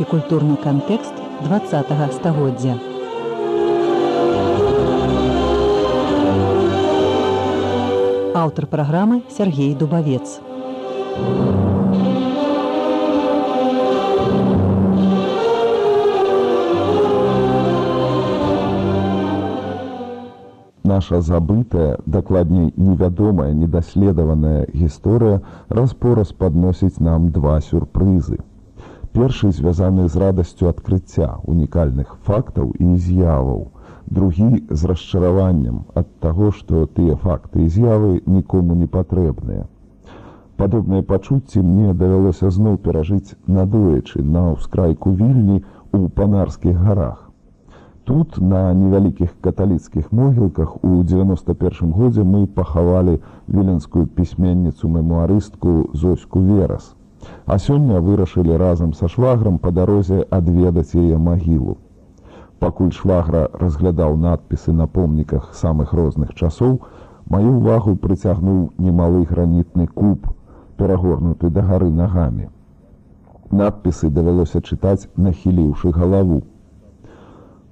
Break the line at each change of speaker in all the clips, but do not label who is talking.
Беларускі культурны кантэкст 20 стагоддзя. Аўтар праграмы Сергей Дубавец.
Наша забытая, дакладней невядомая недаследаваная гісторыя распораз падносіць нам два сюрпрызы. Першы звязаны з радасцю адкрыцця унікальных фактаў і з'яваў. Другі з расчараваннем ад таго, што тыя факты і з'явы нікому не патрэбныя. Падобныя пачуцці мне давялося зноў перажыць надоечы на ўскрайку вільні ў панарскіх гарах. Тут на невялікіх каталіцкіх могілках у 91 годзе мы пахавалі віленскую пісьменніцу мемуарыстку Зоську Верас. А сёння вырашылі разам са шваграм па дарозе адведаць яе магілу. Пакуль швагра разглядаў надпісы на помніках самых розных часоў, маю ўвагу прыцягнуў немалы гранітны куб, перагорнуты да гары нагамі. Надпісы давялося чытаць, нахіліўшы галаву.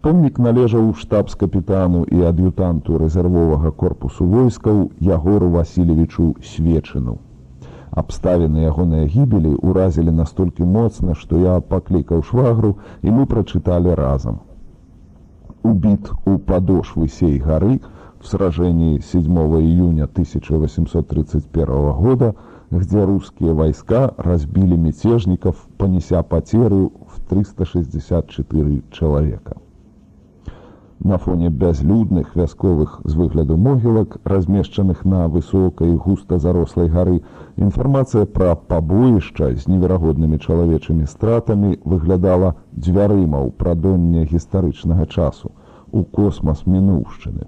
Помнік належаў штабс-капітану і ад'ютанту рэзервовага корпусу войскаў Ягору Васильевичу свечыну. Абставіны ягоныя гібелі ўразілі настолькі моцна, што я паклікаў швагру і мы прачыталі разам. Убіт у падошвы сей гары в сражении 7 июня 1831 года, где русские войска разбили мятежников, понеся потерю в 364 человека на фоне бязлюдных вясковых з выгляду могілак размешчаных на высокай густа зарослай гары інфармацыя пра пабоішча з неверагоднымі чалавечымі стратамі выглядала дзвярыма ў прадонне гістарычнага часу у космас мінуўшчыны.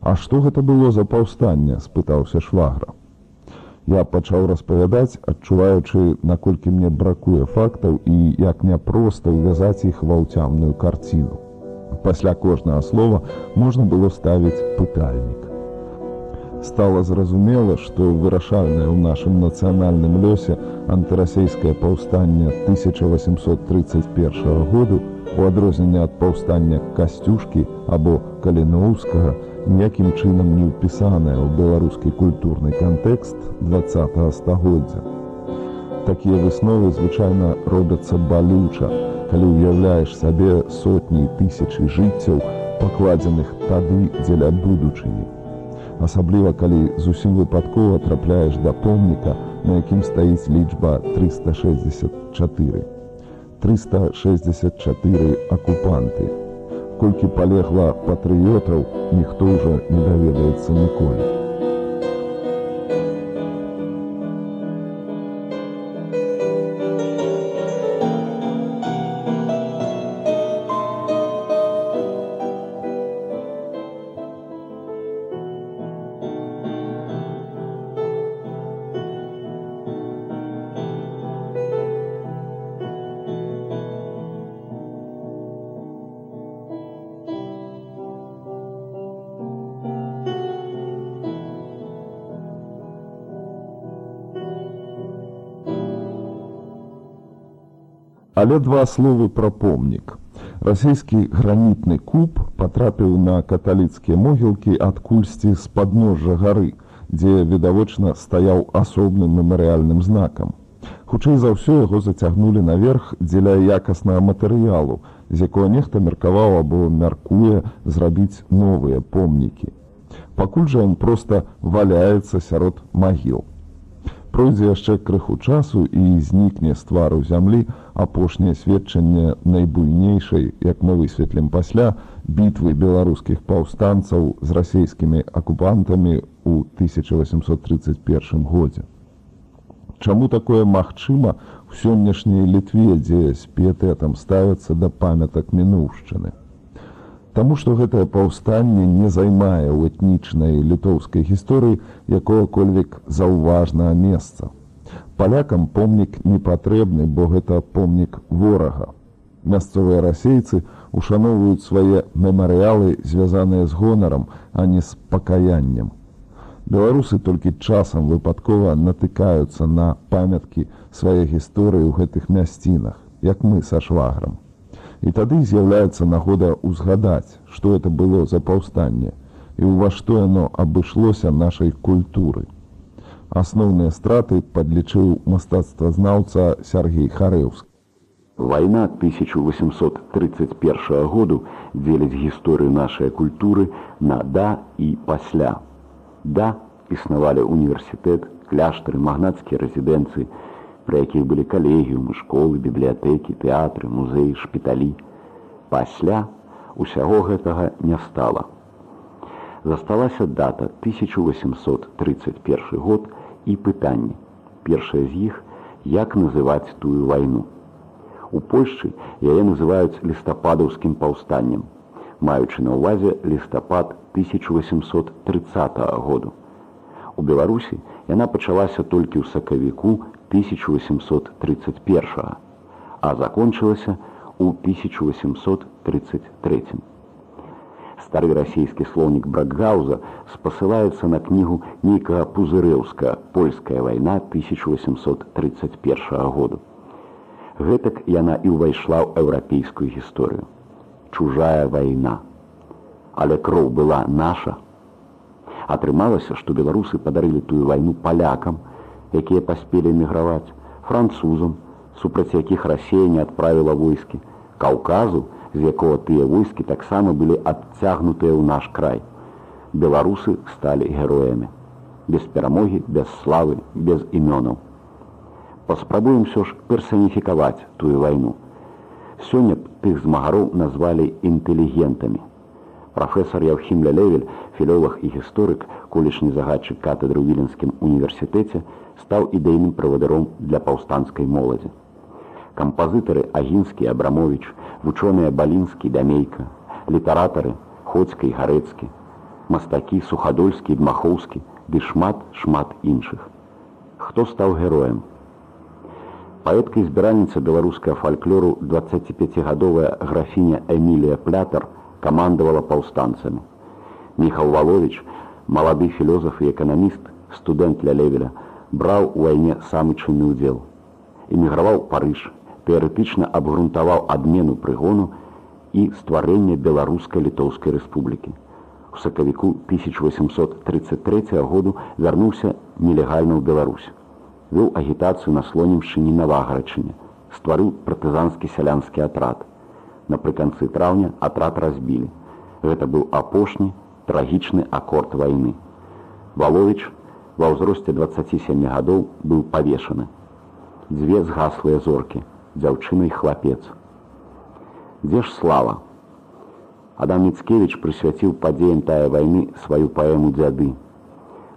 А што гэта было за паўстанне спытаўся швагра. Я пачаў распавядаць адчуваючы наколькі мне бракуе фактаў і як няпроста ўвязаць іх ва ўцямную карціну пасля кожнага слова можна было ставіць пытальнік. Стала зразумела, што вырашальнае ў нашым нацыянальным лёсе антырасійскае паўстанне 1831 году у адрозненне ад паўстання касцюшкі або каліноўскага ніякім чынам не ўпісанае ў беларускі культурны кантэкст 20 стагоддзя. Такія высновы звычайна робяцца балюча, калі ўяўляеш сабе сотні тысячы жыццяў пакладзеных тады дзеля будучыні. Асабліва калі зусім выпадкова трапляеш да помніка на якім стаіць лічба 364 364 акупанты. Колькі палегла патрыётаў ніхто ўжо не даведаецца ніколі Але два словы пра помнік. Расійскі гранітны куб патрапіў на каталіцкія могілкі ад кульсці з падножжа гары, дзе відавочна стаяў асобным мемарыяльным знакам. Хутчэй за ўсё яго зацягнулі наверх дзеля якаснага матэрыялу, з якога нехта меркаваў або мяркуе зрабіць новыя помнікі. Пакуль жа ён проста валяецца сярод магіл пройдзе яшчэ крыху часу і знікне з твару зямлі апошняе сведчанне найбуйнейшай як мы высветлім пасля бітвы беларускіх паўстанцаў з расійскімі акупантамі ў 1831 годзе. Чаму такое магчыма у сённяшняй літве дзе з піятэтам ставяцца да памятак мінуўшчыны Таму што гэтае паўстанне не займае ў этнічнай літоўскай гісторыі якога-кольвек заўважнага месца. Палякам помнік не патрэбны, бо гэта помнік ворага. Мясцовыя расейцы ушаноўваюць свае мемарыялы, звязаныя з гонарам, а не з пакаяннем. Беларусы толькі часам выпадкова натыкаюцца на памяткі свае гісторыі ў гэтых мясцінах як мы са шваграм. І тады з'яўляецца нагода ўзгадаць, што это было за паўстанне і ўва што яно абышлося нашай культуры. Асноўныя страты падлічыў мастацтвазнаўца Сергей Харэўскі.
Вайна 1831 году дзеляць гісторыю нашай культуры на да і пасля. Да існавалі універсітэт, кляштары, магнацкія рэзідэнцыі, пры якіх былі калегіумы, школы, бібліятэкі, тэатры, музеі, шпіталі. Пасля усяго гэтага не стала. Засталася дата 1831 год і пытанне. Першае з іх, як называць тую вайну. У Польшчы яе называюць лістападаўскім паўстаннем, маючы на ўвазе лістапад 1830 году. У Беларусі яна пачалася толькі ў сакавіку 1831, а закончылася ў 1833. Стары расійскі слоўнік Бракгауза спасылаецца на кнігу нейкага пузырэўска польская вайна 1831 году. Гэтак яна і ўвайшла ў еўрапейскую гісторыю. Чужая вайна. Але кроў была наша. Атрымалася, што беларусы падарылі тую вайну палякам, якія паспелі эміграваць, французам, супраць якіх рассея не адправіла войскі, каўказу, з якога тыя войскі таксама былі адцягнутыя ў наш край. Беларусы сталі героямі. Без перамогі, без славы, без імёнаў. Паспрабуем ўсё ж персаніфікаваць тую вайну. Сёння тых змагароў назвалі інтэлігентамі. Прафесор Яўхім Лялевель, філолог і гісторык, колішні загадчык катедры віленскім універсітэце, стаў ідэйным правадаром для паўстанцкай моладзі. Кампазітары Агінскі, Абрамович, вучоныя Балінскі, Дамейка, літаратары, Хоцька і Гарэцкі, мастакі Сухадольскі, Дмахоўскі, ды шмат шмат іншых. Хто стаў героем? Паэтка і збіральніца беларускага фальклору 25гадовая графіня Эмілія Плятар камандавала паўстанцамі. Міхал Валович, малады філёзаф і эканаміст, студэнт ля левеля, браў у вайне самы чынны ўдзел. Эміграваў Парыж, тэарэтычна абгрунтаваў адмену прыгону і стварэнне беларуска-літоўскай рэспублікі. У сакавіку 1833 году вярнуўся нелегальна ў Беларусь. Вёў агітацыю на слонімшчыне на лагарачыне, стварыў партызанскі сялянскі атрад. Напрыканцы траўня атрад разбілі. Гэта быў апошні трагічны акорд вайны. Валович ва ўзросце 27 гадоў быў павешаны. Дзве згаслыя зоркі, дзяўчына і хлапец. Дзе ж слава? Адам Міцкевіч прысвяціў падзеям тая вайны сваю паэму дзяды.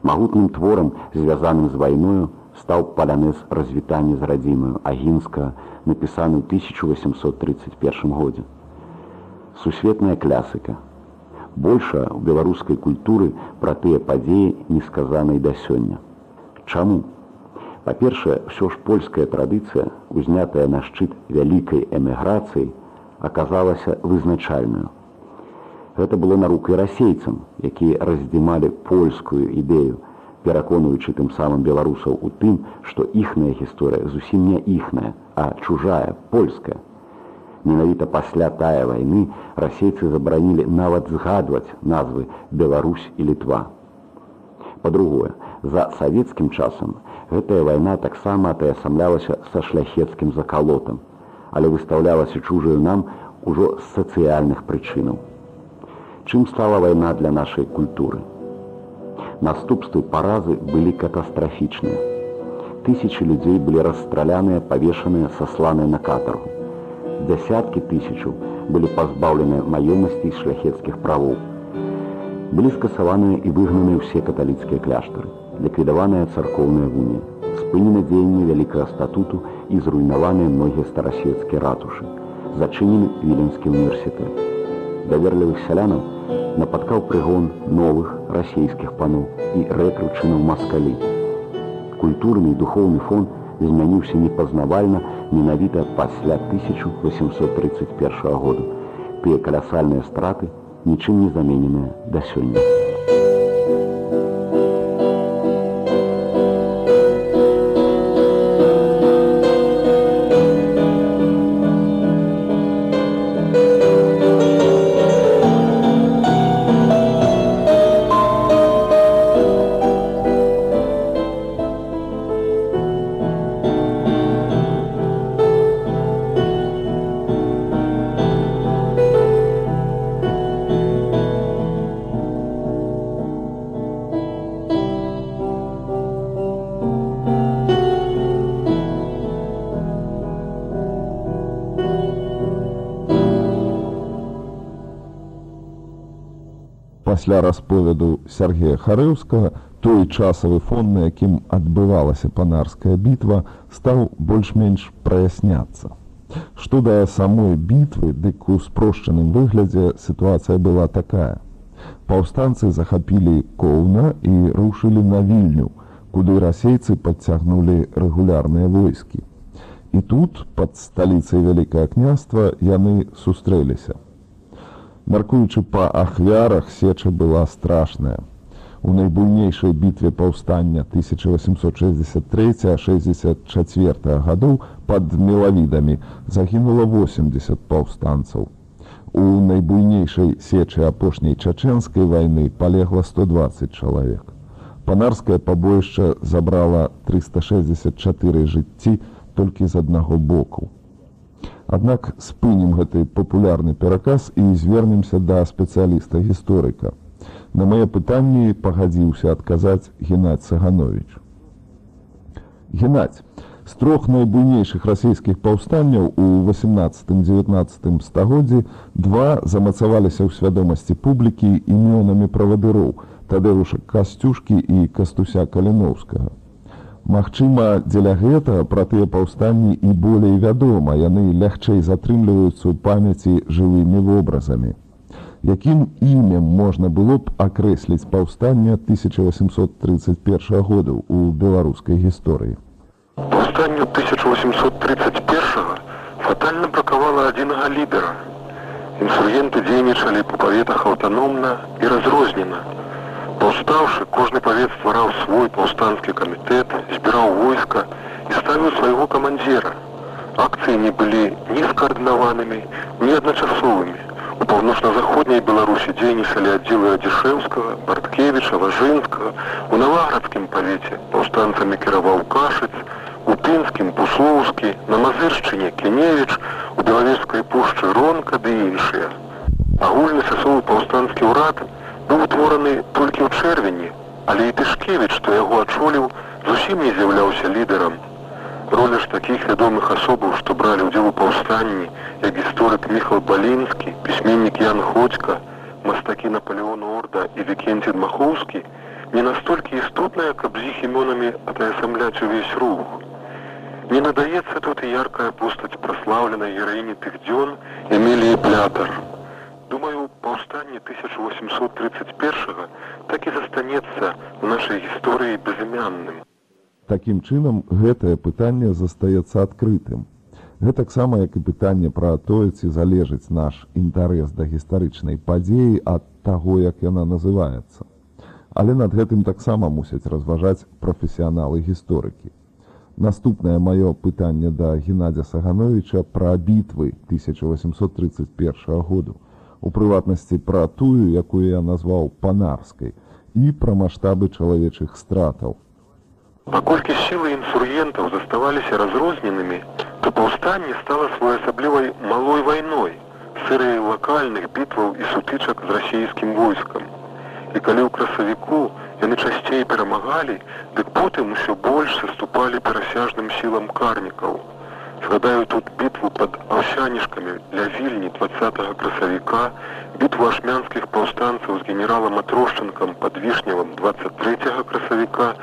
Магутным творам, звязаным з вайною, стаў палянез развітання з радзімаю агінска, напісаны ў 1831 годзе. Сусветная клясыка. Больша ў беларускай культуры пра тыя падзеі не сказанай да сёння. Чаму? Па-першае, ўсё ж польская традыцыя, узнятая на шчыт вялікай эміграцыі, аказалася вызначальную. Гэта было на руку расейцам, якія раздзімалі польскую ідэю, пераконуючы тым самым беларусаў у тым, што іхная гісторыя зусім не іхная, а чужая польская. Менавіта пасля тая вайны расейцы забаранілі нават згадваць назвы Беларусь і літва. Па-другое, за савецкім часам гэтая вайна таксама атаясамлялася са шляхецкім закалотам, але выстаўлялася чужаю нам ужо з сацыяльных прычынаў. Чым стала вайна для нашай культуры? Наступствы паразы былі катастрафічныя. Тысячы людзей былі расстраляныя, павешаныя, сасланыя на катаргу. Дзясяткі тысячаў былі пазбаўленыя маёмасці шляхецкіх правоў. Былі скасаваныя і выгнаныя ўсе каталіцкія кляштары, ліквідаваная царкоўная вуня, спынена дзеянне вялікага статуту і зруйнаваныя многія старасветскія ратушы, зачынены віленскі універсітэт. Даверлівых сялянаў нападкаў прыгон новых расійскіх паноў і рэкручынаў маскалі. Культурны і духоўны фон змяніўся непазнавальна менавіта пасля 1831 году. Тыя калясальныя страты нічым не замененыя да сёння.
Пасля расповеду Сергея Харэўскага той часавы фон, на якім адбывалася панарская бітва, стаў больш-менш праясняцца. Што да самой бітвы, дык у спрошчаным выглядзе сітуацыя была такая. Паўстанцы захапілі коўна і рушылі на вільню, куды расейцы падцягнулі рэгулярныя войскі. І тут пад сталіцай вялікае княства яны сустрэліся. Маркуючы па ахвярах сеча была страшная. У найбуйнейшай бітве паўстання 1863-64 гадоў пад мелавідамі загінула 80 паўстанцаў. У найбуйнейшай сечы апошняй чачэнскай вайны палегла 120 чалавек. Панарскае пабоішча забрала 364 жыцці толькі з аднаго боку. Аднак спынім гэты папулярны пераказ і звернемся да спецыяліста гісторыка. На мае пытанні пагадзіўся адказаць Геннадь Саганович. Геннадь, з трох найбуйнейшых расійскіх паўстанняў у 18-19 стагоддзі два замацаваліся ў свядомасці публікі імёнамі правадыроў Тадэуша Касцюшкі і Кастуся Каліноўскага. Магчыма, дзеля гэтага пра тыя паўстанні і болей вядома, яны лягчэй затрымліваюцца ў памяці жывымі вобразамі. Якім імем можна было б акрэсліць паўстання 1831 году ў беларускай гісторыі.
Паўстанню 1831 фатальна бракавала адзінага лідара. Інсургенты дзейнічалі па паветах аўтаномна і разрознена. Паўстаўшы, кожны павет ствараў свой паўстанскі камітэт, збіраў войска і ставіў свайго камандзера. Акцыі не былі ні скаардынаванымі, ні адначасовымі. У паўночна-заходняй Беларусі дзейнічалі аддзелы Адзішэўскага, Барткевіча, Важынскага, у наваградскім павеце паўстанцамі кіраваў кашыц, у пінскім пуслоўскі, на мазыршчыне Кеневіч, у белавежскай пушчы Ронка ды іншыя. Агульны часовы паўстанскі ўрад быў утвораны толькі ў чэрвені, але і Тышкевіч, што яго адчоліў, зусім не з'яўляўся лідарам. Роля ж такіх вядомых асобаў, што бралі ўдзел у паўстанні, як гісторык Міхал Балінскі, пісьменнік Ян Ходзька, мастакі Наполеон Орда і Вікенці Дмахоўскі, не настолькі істотная, каб з іх імёнамі атаясамляць увесь рух. Не надаецца тут і яркая постаць праслаўленай гераіні тых дзён Эміліі Плятар. Думаю, паўстанне 1831 так і застанецца ў нашай гісторыі безымянным.
Такім чынам гэтае пытанне застаецца адкрытым. Гэтаксама як і пытанне пра тое, ці залежыць наш інтарэс да гістарычнай падзеі ад таго, як яна называецца. Але над гэтым таксама мусяць разважаць прафесіяналы гісторыкі. Наступнае маё пытанне да Геннадзя Сагановича пра бітвы 1831 году. У прыватнасці пра тую, якую я назваў панарскай і пра маштабы чалавечых стратаў.
Паколькі сілы інсургентаў заставаліся разрозненымі, то паўстанне стала своеасаблівай малой вайной, сырыяй лакальных бітваў і сутычак з расійскім войскам. І калі ў красавіку яны часцей перамагалі, дык потым усё больш саступалі перасяжным сілам карнікаў. Згадаю тут бітву пад аўсянішкамі для вільні 20 красавіка, бітву ашмянскіх паўстанцаў з генералам Атрошчынкам пад вішневым 23 красавіка,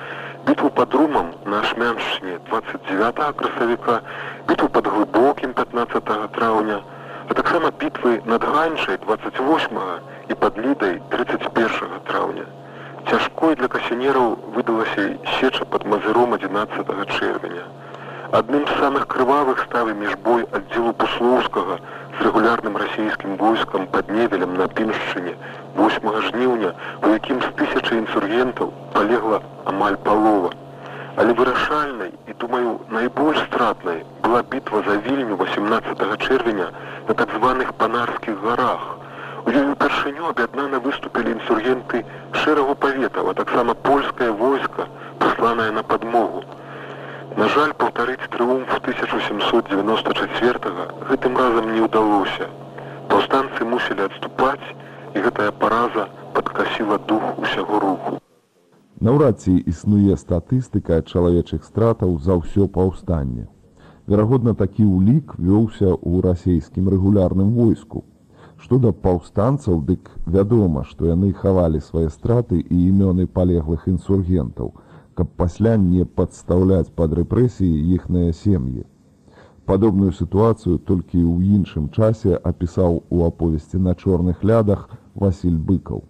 бітву пад румам на ашмяншчыне 29 красавіка, бітву пад глыбокім 15 траўня, а таксама бітвы над ганчай 28 і пад лідай 31 траўня. Цяжкой для касінераў выдалася сеча пад мазыром 11 чэрвеня. Адным з самых крывавых ставы міжбой аддзелу пуслоўскага з рэгулярным расійскім войскам пад невелем на піншчыне 8 жніўня, у якім з тысячы інсургентаў палегла амаль палова. Але вырашальнай і думаю найбольш стратнай была бітва за вільню 18 чэрвеня на так званых панарскіх гарах. У ёй упершыню аб'яднана выступілі інсургенты шэрагу паветаў, а таксама польскае войска, пасланае на падмогу. На жаль, паўтарыць трыумф 1794 гэтым разам не ўдалося. Паўстанцы мусілі адступаць, і гэтая параза падкасіла дух усяго руху.
Наўрад ці існуе статыстыка чалавечых стратаў за ўсё паўстанне. Верагодна, такі ўлік вёўся ў расійскім рэгулярным войску. Што да паўстанцаў, дык вядома, што яны хавалі свае страты і імёны палеглых інсургентаў, каб пасля не падстаўляць пад рэпрэсіі іхныя сем'і. Падобную сітуацыю толькі ў іншым часе апісаў у аповесці на чорных лядах Васіль быкаў.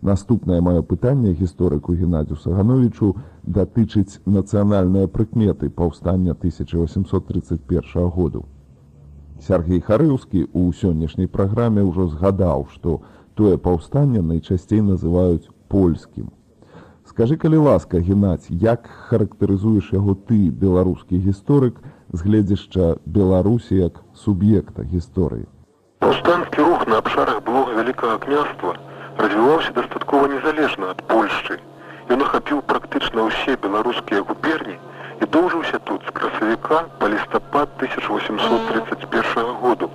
Наступнае маё пытанне гісторыку Геннадзю Сагановичу датычыць нацыянальныя прыкметы паўстання 1831 году. Сергей Харыўскі ў сённяшняй праграме ўжо згадаў, што тое паўстанне найчасцей называюць польскім. Скажы, калі ласка, Геннадзь, як характарызуеш яго ты, беларускі гісторык, з гледзяшча Беларусі як суб'екта гісторыі?
Паўстанскі рух на абшарах блога вялікага княства развіваўся дастаткова незалежна ад Польшчы. Ён ахапіў практычна ўсе беларускія губерні і доўжыўся тут з красавіка па лістапад 1831 году.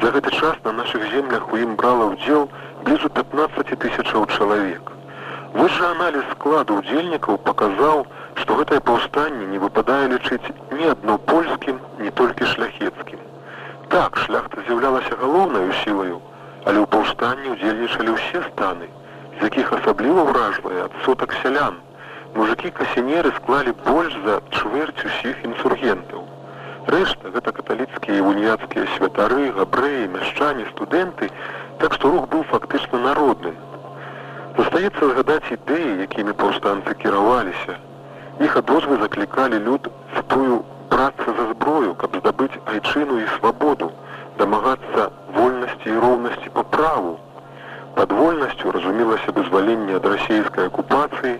За гэты час на нашых землях у ім брала ўдзел блізу 15 тысячаў чалавек. Вось жа аналіз складу ўдзельнікаў паказаў, што гэтае паўстанне не выпадае лічыць ні адно польскім, не толькі шляхецкім. Так шляхта з'яўлялася галоўнаю сілаю, але ў паўстанні ўдзельнічалі ўсе станы, з якіх асабліва ўражвае адсотак сялян, мужики касінеры склалі больш за чвэрць усіх інсургентаў. Рэшта гэта каталіцкія і уніяцкія святары, габрэі, мяшчане, студэнты, так што рух быў фактычна народным. Застаецца згадаць ідэі, якімі паўстанцы кіраваліся. Іх адозвы заклікалі люд в тую працца за зброю, каб здабыць айчыну і свабоду, дамагацца вольнасці і роўнасці па праву. Пад вольнасцю разумелася вызваленне ад расійскай акупацыі,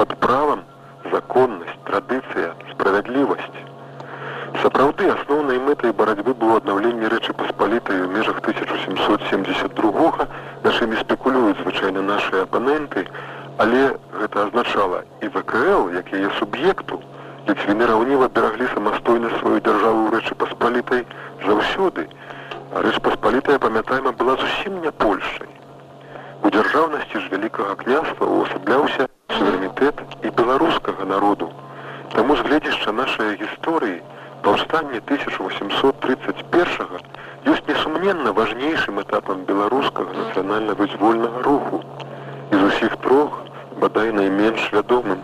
под правом законнасць, традыцыя, справядлівасць. Сапраўды асноўнай мэтай барацьбы было аднаўленне рэчы паспалітай у межах 1772 нашымі спекулююць звычайна нашыя апаненты, але гэта азначала і ВКЛ, як яе суб'екту, ліцвіны раўніва бераглі самастойна сваю дзяржаву ў рэчы паспалітай заўсёды. Рэч паспалітая, памятайма, была зусім не Польшай. У дзяржаўнасці ж вялікага княства ўвасабляўся суверэнітэт і беларускага народу. Таму з гледзяшча нашай гісторыі паўстанне 1831 ёсць несумненна важнейшым этапам беларускага нацыянальна-вызвольнага руху і з усіх трох бадай найменш вядомым.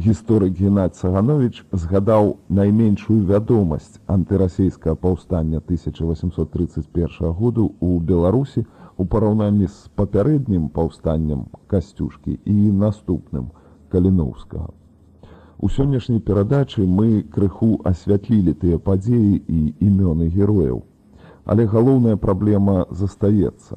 Гісторык Геннадь Саганович згадаў найменшую вядомасць антырасійскага паўстання 1831 году ў Беларусі, у параўнанні з папярэднім паўстаннем касцюшкі і наступным каліноўскага. У сённяшняй перадачы мы крыху асвятлілі тыя падзеі і імёны герояў. Але галоўная праблема застаецца.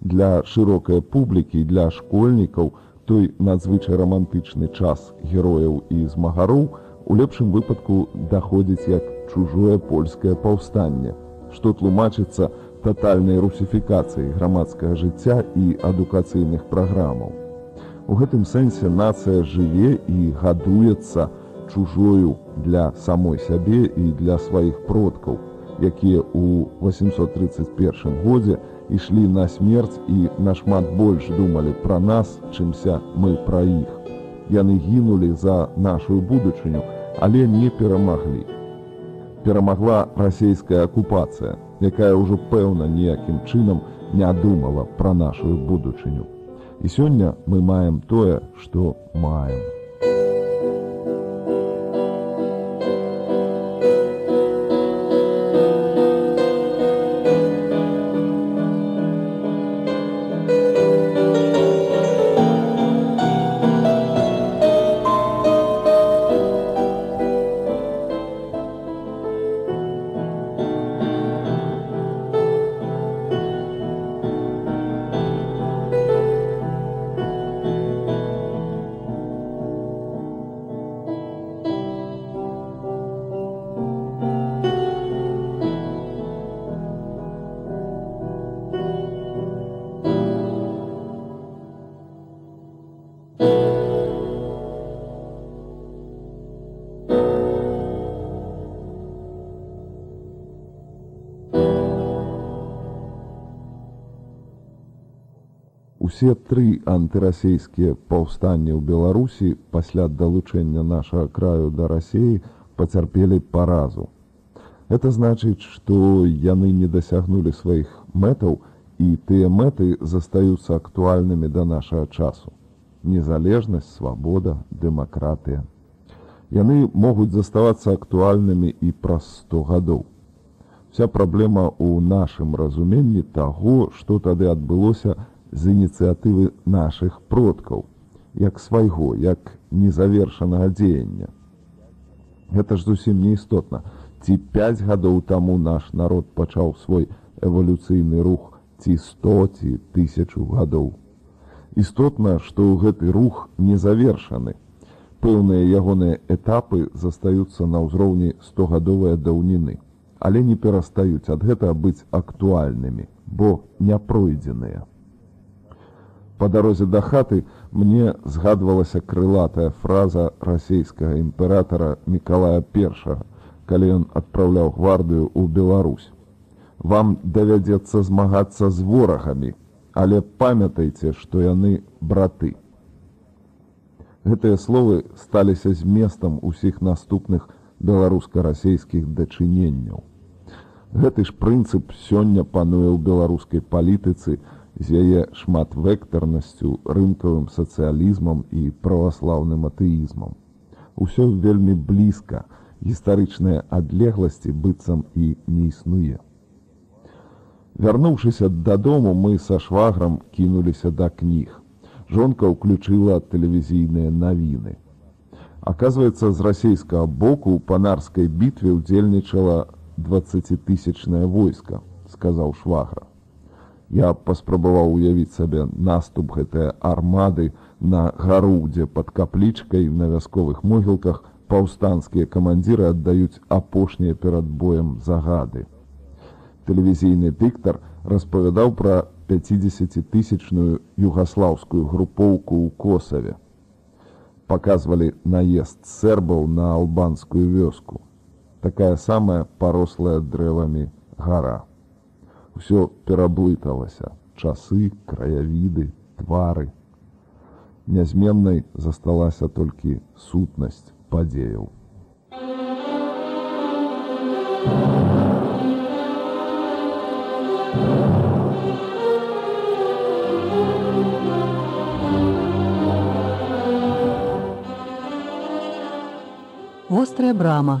Для шырокай публікі для школьнікаў той надзвычай рамантычны час герояў і змагароў у лепшым выпадку даходзіць як чужое польскае паўстанне, што тлумачыцца татальнай русіфікацыі грамадскага жыцця і адукацыйных праграмаў. У гэтым сэнсе нацыя жыве і гадуецца чужою для самой сябе і для сваіх продкаў, якія ў 831 годзе ішлі на смерць і нашмат больш думалі пра нас, чымся мы пра іх. Яны гінулі за нашу будучыню, але не перамаглі. Перамагла расійская акупацыя, якая ўжо пэўна ніякім чынам не думала пра нашу будучыню. І сёння мы маем тое, што маем. Усе тры антырасійскія паўстанні ў Беларусі пасля далучэння нашага краю да рассіі пацярпелі паразу. Это значыць, што яны не дасягнулі сваіх мэтаў і тыя мэты застаюцца актуальнымі да нашага часу. Незалежнасць, свабода, дэмакратыя. Яны могуць заставацца актуальнымі і праз 100 гадоў. Вся праблема ў нашым разуменні таго, што тады адбылося з ініцыятывы нашых продкаў, як свайго, як незавершанага дзеяння. Гэта ж зусім неістотна. Ці 5 гадоў таму наш народ пачаў свой эвалюцыйны рух ці 100 ці тысячу гадоў. Істотна, што ў гэты рух не завершаны. Пэўныя ягоныя этапы застаюцца на ўзроўні 100гадовыя даўніны але не перастаюць ад гэтага быць актуальнымі, бо не пройдзеныя. Па дарозе да хаты мне згадвалася крылатая фраза расійскага імператара Миколая I, калі ён адпраўляў гвардыю ў Беларусь. Вам давядзецца змагацца з ворагамі, але памятайце, што яны браты. Гэтыя словы сталіся зместам усіх наступных беларуска-расійскіх дачыненняў. Гэты ж прынцып сёння пануе ў беларускай палітыцы з яе шматвектарнасцю, рынкавым сацыялізмам і праваслаўным атэізмам. Усё вельмі блізка, гістарычныя адлегласці быццам і не існуе. Вярнуўшыся дадому, мы са шваграм кінуліся да кніг. Жонка ўключыла тэлевізійныя навіны. Аказваецца, з расійскага боку ў панарскай бітве ўдзельнічала двадцатитысячное войска сказаў швагра я паспрабаваў уявіць сабе наступ гэтай армады на гару дзе под каплічкай на вясковых могілках паўстанцкія камандзіры аддаюць апошнія перад боем загады. Тэлевізійны дыктар распавядаў пра 50тысячную югаслаўскую групоўку ў косаве. Показывалі наезд сербаў на албанскую вёску. Такая самая парослая дрэвамі гара. Усё пераблыталася, часы, краявіды, твары. Нязменнай засталася толькі сутнасць падзеяў.
Вострая брама